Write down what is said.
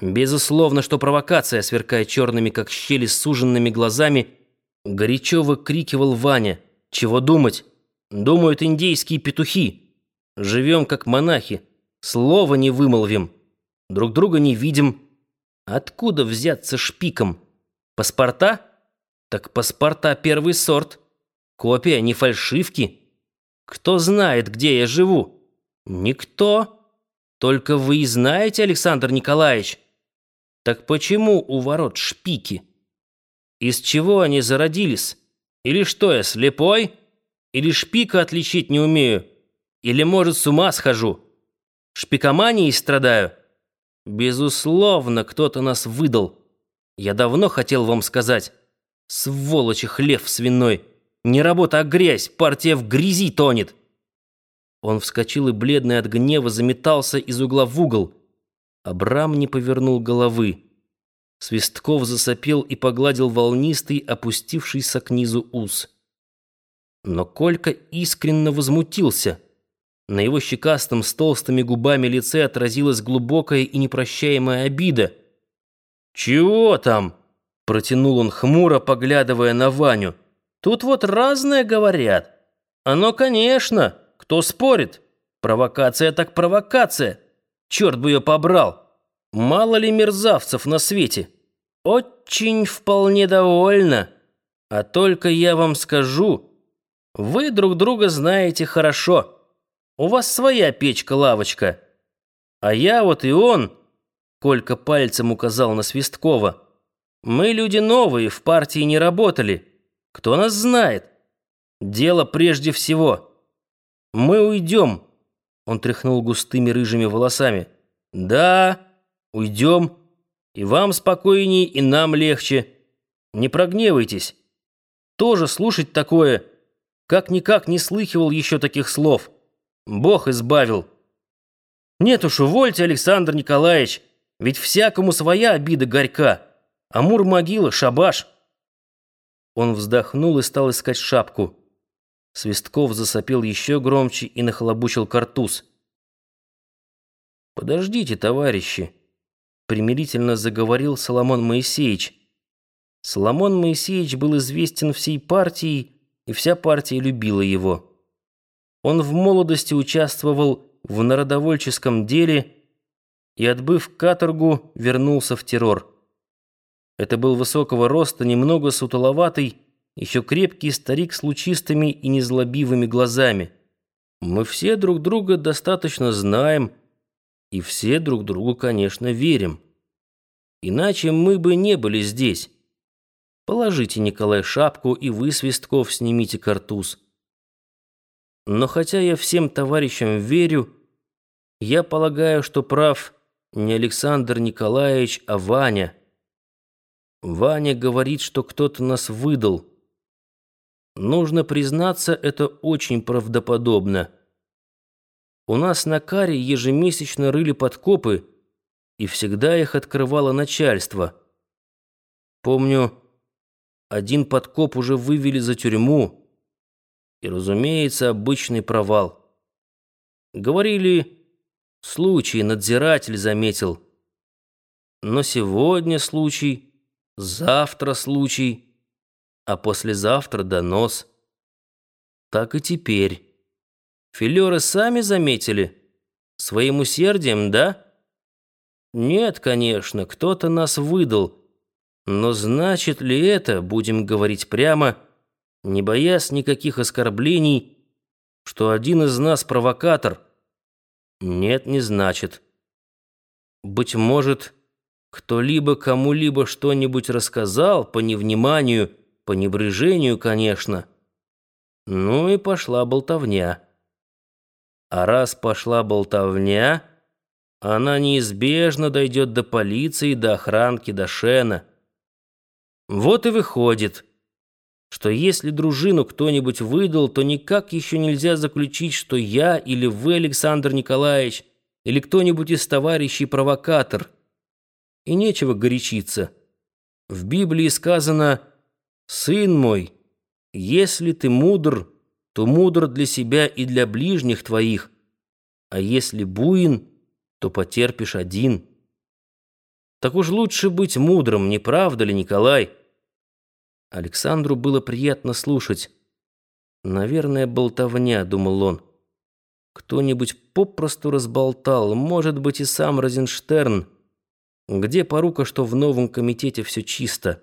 Безусловно, что провокация, сверкая черными, как щели, суженными глазами, горячо выкрикивал Ваня. Чего думать? Думают индейские петухи. Живем, как монахи. Слова не вымолвим. Друг друга не видим. Откуда взяться шпиком? Паспорта? Так паспорта первый сорт. Копия, не фальшивки. Кто знает, где я живу? Никто. Только вы и знаете, Александр Николаевич. Так почему у ворот шпики? Из чего они зародились? Или что я, слепой? Или шпика отличить не умею? Или, может, с ума схожу? Шпикоманией страдаю? Безусловно, кто-то нас выдал. Я давно хотел вам сказать. Сволочи хлев свиной. Не работа, а грязь. Партия в грязи тонет. Он вскочил и, бледный от гнева, заметался из угла в угол. Абрам не повернул головы. Свистков засопел и погладил волнистый, опустившийся к низу ус. Но Колька искренне возмутился. На его щекастом с толстыми губами лице отразилась глубокая и непрощаемая обида. «Чего там?» — протянул он хмуро, поглядывая на Ваню. «Тут вот разное говорят. Оно, конечно, кто спорит? Провокация так провокация. Черт бы ее побрал!» Мало ли мерзавцев на свете. Очень вполне довольна. А только я вам скажу, вы друг друга знаете хорошо. У вас своя печка-лавочка. А я вот и он, Колька пальцем указал на Свисткова. Мы люди новые, в партии не работали. Кто нас знает? Дело прежде всего. Мы уйдем. Он тряхнул густыми рыжими волосами. Да, Уйдем, и вам спокойней, и нам легче. Не прогневайтесь. Тоже слушать такое, как-никак не слыхивал еще таких слов. Бог избавил. Нет уж, увольте, Александр Николаевич, ведь всякому своя обида горька. Амур могила, шабаш. Он вздохнул и стал искать шапку. Свистков засопел еще громче и нахлобучил картуз. «Подождите, товарищи!» Примирительно заговорил Соломон Моисеевич. Соломон Моисеевич был известен всей партией, и вся партия любила его. Он в молодости участвовал в народовольческом деле и, отбыв каторгу, вернулся в террор. Это был высокого роста, немного сутуловатый, еще крепкий старик с лучистыми и незлобивыми глазами. Мы все друг друга достаточно знаем, и все друг другу, конечно, верим. Иначе мы бы не были здесь. Положите, Николай, шапку, и вы, Свистков, снимите картуз. Но хотя я всем товарищам верю, я полагаю, что прав не Александр Николаевич, а Ваня. Ваня говорит, что кто-то нас выдал. Нужно признаться, это очень правдоподобно. У нас на каре ежемесячно рыли подкопы, и всегда их открывало начальство. Помню, один подкоп уже вывели за тюрьму, и, разумеется, обычный провал. Говорили, случай надзиратель заметил. Но сегодня случай, завтра случай, а послезавтра донос. Так и теперь. Филеры сами заметили? Своим усердием, да? Нет, конечно, кто-то нас выдал. Но значит ли это, будем говорить прямо, не боясь никаких оскорблений, что один из нас провокатор? Нет, не значит. Быть может, кто-либо кому-либо что-нибудь рассказал по невниманию, по небрежению, конечно. Ну и пошла болтовня. А раз пошла болтовня, она неизбежно дойдет до полиции, до охранки, до Шена. Вот и выходит, что если дружину кто-нибудь выдал, то никак еще нельзя заключить, что я или вы, Александр Николаевич, или кто-нибудь из товарищей провокатор. И нечего горячиться. В Библии сказано «Сын мой, если ты мудр, то мудр для себя и для ближних твоих, а если буин, то потерпишь один». Так уж лучше быть мудрым, не правда ли, Николай? Александру было приятно слушать. Наверное, болтовня, думал он. Кто-нибудь попросту разболтал, может быть, и сам Розенштерн. Где порука, что в новом комитете все чисто?